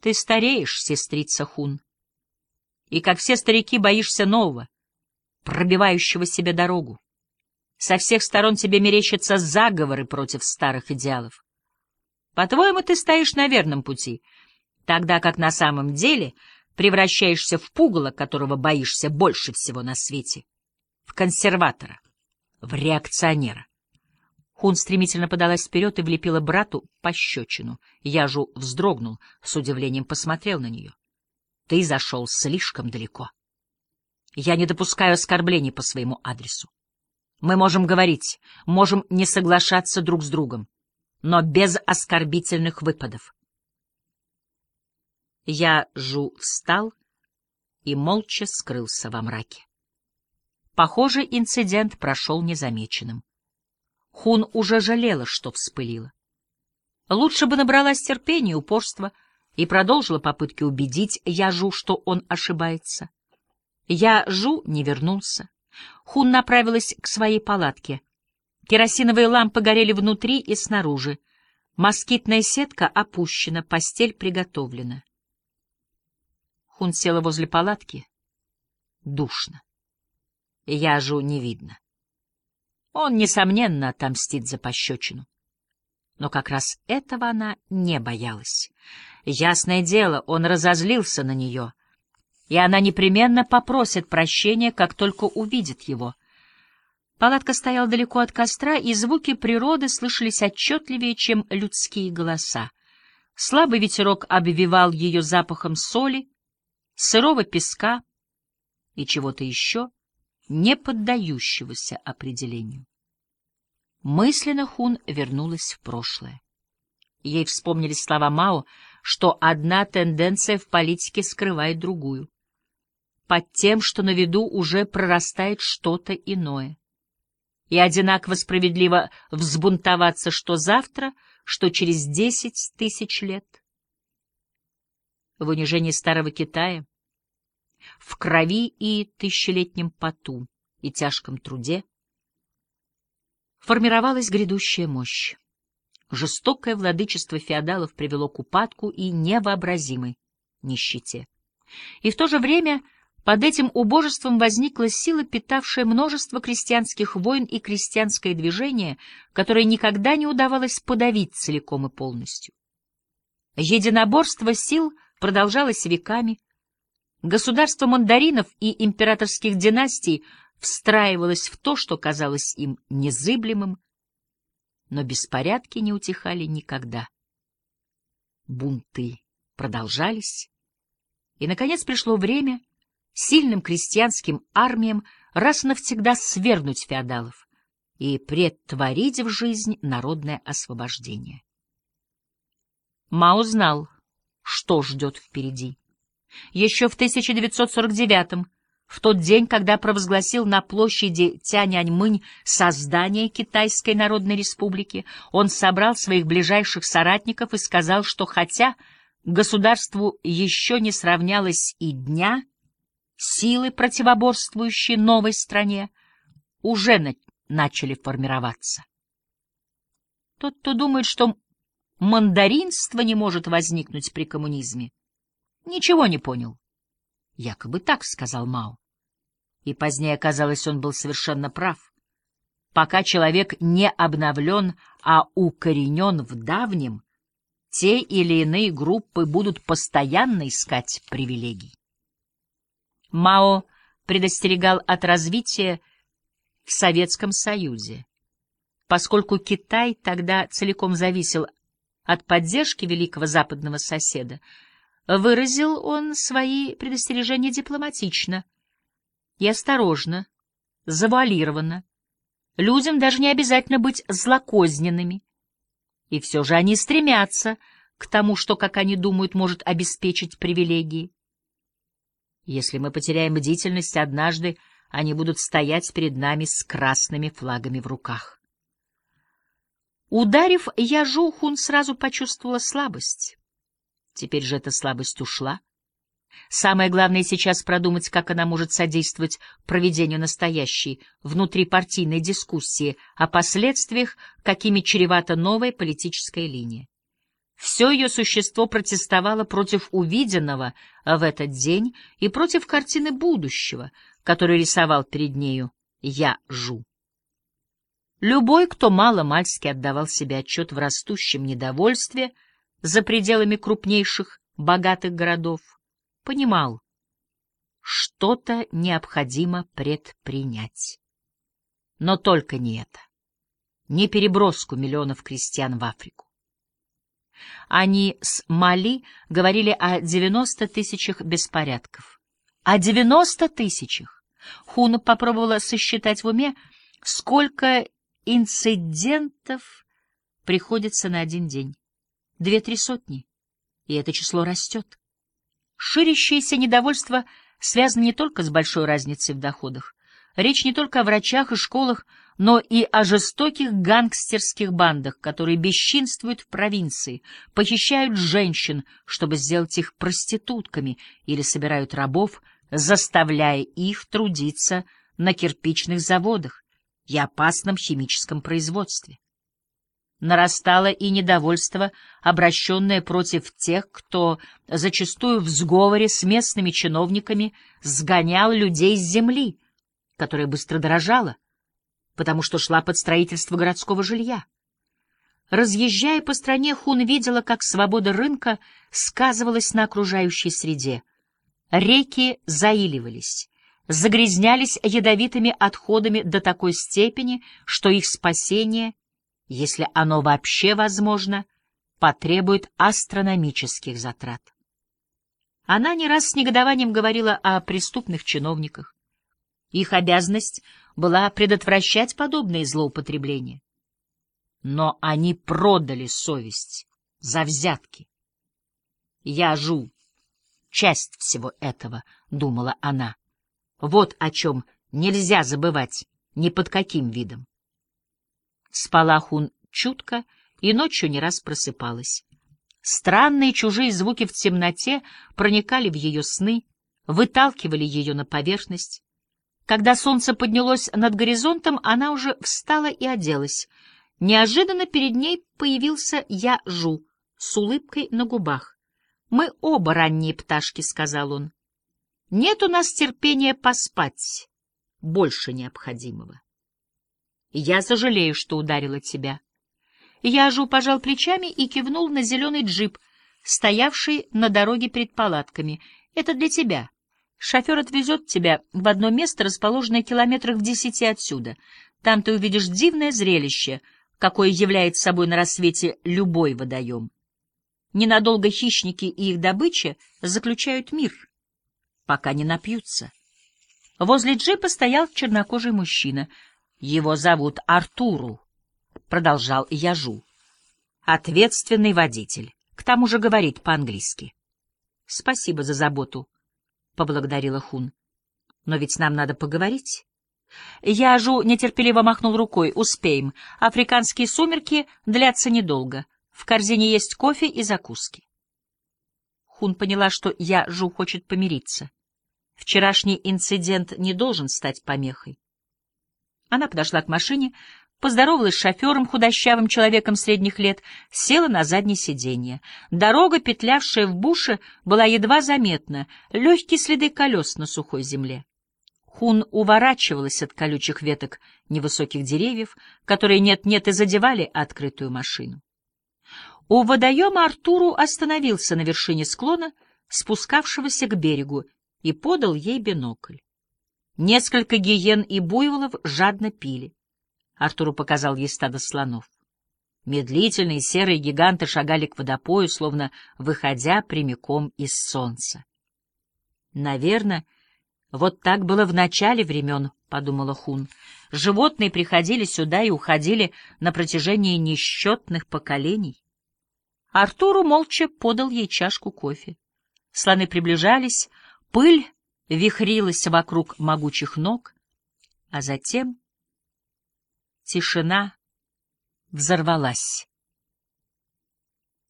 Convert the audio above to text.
Ты стареешь, сестрица Хун, и, как все старики, боишься нового, пробивающего себе дорогу. Со всех сторон тебе мерещатся заговоры против старых идеалов. По-твоему, ты стоишь на верном пути, тогда как на самом деле превращаешься в пугало, которого боишься больше всего на свете, в консерватора, в реакционера. Хун стремительно подалась вперед и влепила брату пощечину. Яжу вздрогнул, с удивлением посмотрел на нее. — Ты зашел слишком далеко. Я не допускаю оскорблений по своему адресу. Мы можем говорить, можем не соглашаться друг с другом, но без оскорбительных выпадов. Я Жу встал и молча скрылся во мраке. Похоже, инцидент прошел незамеченным. Хун уже жалела, что вспылила. Лучше бы набралась терпения и упорства и продолжила попытки убедить Яжу, что он ошибается. Яжу не вернулся. Хун направилась к своей палатке. Керосиновые лампы горели внутри и снаружи. Москитная сетка опущена, постель приготовлена. Хун села возле палатки. Душно. Яжу не видно. Он, несомненно, отомстит за пощечину. Но как раз этого она не боялась. Ясное дело, он разозлился на нее, и она непременно попросит прощения, как только увидит его. Палатка стояла далеко от костра, и звуки природы слышались отчетливее, чем людские голоса. Слабый ветерок обвивал ее запахом соли, сырого песка и чего-то еще — не поддающегося определению. Мысленно Хун вернулась в прошлое. Ей вспомнились слова Мао, что одна тенденция в политике скрывает другую. Под тем, что на виду уже прорастает что-то иное. И одинаково справедливо взбунтоваться что завтра, что через десять тысяч лет. В унижении старого Китая в крови и тысячелетнем поту и тяжком труде, формировалась грядущая мощь. Жестокое владычество феодалов привело к упадку и невообразимой нищете. И в то же время под этим убожеством возникла сила, питавшая множество крестьянских войн и крестьянское движение, которое никогда не удавалось подавить целиком и полностью. Единоборство сил продолжалось веками, Государство мандаринов и императорских династий встраивалось в то, что казалось им незыблемым, но беспорядки не утихали никогда. Бунты продолжались, и, наконец, пришло время сильным крестьянским армиям раз навсегда свергнуть феодалов и предтворить в жизнь народное освобождение. Мао знал, что ждет впереди. Еще в 1949 в тот день, когда провозгласил на площади Тяньаньмынь создание Китайской Народной Республики, он собрал своих ближайших соратников и сказал, что хотя государству еще не сравнялось и дня, силы, противоборствующие новой стране, уже на начали формироваться. Тот, кто думает, что мандаринство не может возникнуть при коммунизме, Ничего не понял. Якобы так, — сказал Мао. И позднее оказалось, он был совершенно прав. Пока человек не обновлен, а укоренен в давнем, те или иные группы будут постоянно искать привилегий. Мао предостерегал от развития в Советском Союзе, поскольку Китай тогда целиком зависел от поддержки великого западного соседа, Выразил он свои предостережения дипломатично и осторожно, завуалированно. Людям даже не обязательно быть злокозненными. И все же они стремятся к тому, что, как они думают, может обеспечить привилегии. Если мы потеряем бдительность однажды, они будут стоять перед нами с красными флагами в руках. Ударив Яжу, Хун сразу почувствовала слабость. Теперь же эта слабость ушла. Самое главное сейчас продумать, как она может содействовать проведению настоящей внутрипартийной дискуссии о последствиях, какими чревата новая политическая линия. Все ее существо протестовало против увиденного в этот день и против картины будущего, которую рисовал перед нею Я Жу. Любой, кто мало-мальски отдавал себе отчет в растущем недовольстве за пределами крупнейших богатых городов, понимал, что-то необходимо предпринять. Но только не это, не переброску миллионов крестьян в Африку. Они с Мали говорили о 90 тысячах беспорядков. О 90 тысячах! Хуна попробовала сосчитать в уме, сколько инцидентов приходится на один день. Две-три сотни. И это число растет. Ширящееся недовольство связано не только с большой разницей в доходах. Речь не только о врачах и школах, но и о жестоких гангстерских бандах, которые бесчинствуют в провинции, похищают женщин, чтобы сделать их проститутками, или собирают рабов, заставляя их трудиться на кирпичных заводах и опасном химическом производстве. Нарастало и недовольство, обращенное против тех, кто, зачастую в сговоре с местными чиновниками, сгонял людей с земли, которая быстро дорожала, потому что шла под строительство городского жилья. Разъезжая по стране, Хун видела, как свобода рынка сказывалась на окружающей среде. Реки заиливались, загрязнялись ядовитыми отходами до такой степени, что их спасение, если оно вообще возможно, потребует астрономических затрат. Она не раз с негодованием говорила о преступных чиновниках. Их обязанность была предотвращать подобные злоупотребления. Но они продали совесть за взятки. Я жу часть всего этого, — думала она. Вот о чем нельзя забывать ни под каким видом. Спала Хун чутко и ночью не раз просыпалась. Странные чужие звуки в темноте проникали в ее сны, выталкивали ее на поверхность. Когда солнце поднялось над горизонтом, она уже встала и оделась. Неожиданно перед ней появился Я-Жу с улыбкой на губах. «Мы оба ранние пташки», — сказал он. «Нет у нас терпения поспать больше необходимого». «Я сожалею, что ударила тебя». Я-Жу пожал плечами и кивнул на зеленый джип, стоявший на дороге перед палатками. «Это для тебя». Шофер отвезет тебя в одно место, расположенное километрах в десяти отсюда. Там ты увидишь дивное зрелище, какое является собой на рассвете любой водоем. Ненадолго хищники и их добыча заключают мир, пока не напьются. Возле джипа стоял чернокожий мужчина. Его зовут Артуру, — продолжал Яжу. Ответственный водитель. К тому же говорит по-английски. Спасибо за заботу, — поблагодарила Хун. — Но ведь нам надо поговорить. Яжу нетерпеливо махнул рукой. Успеем. Африканские сумерки длятся недолго. В корзине есть кофе и закуски. Хун поняла, что Яжу хочет помириться. Вчерашний инцидент не должен стать помехой. Она подошла к машине, поздоровалась с шофером, худощавым человеком средних лет, села на заднее сиденье. Дорога, петлявшая в буше, была едва заметна, легкие следы колес на сухой земле. Хун уворачивалась от колючих веток невысоких деревьев, которые нет-нет и задевали открытую машину. У водоема Артуру остановился на вершине склона, спускавшегося к берегу, и подал ей бинокль. Несколько гиен и буйволов жадно пили. Артуру показал ей стадо слонов. Медлительные серые гиганты шагали к водопою, словно выходя прямиком из солнца. Наверное, вот так было в начале времен, — подумала Хун. Животные приходили сюда и уходили на протяжении несчетных поколений. Артуру молча подал ей чашку кофе. Слоны приближались, пыль вихрилась вокруг могучих ног, а затем Тишина взорвалась.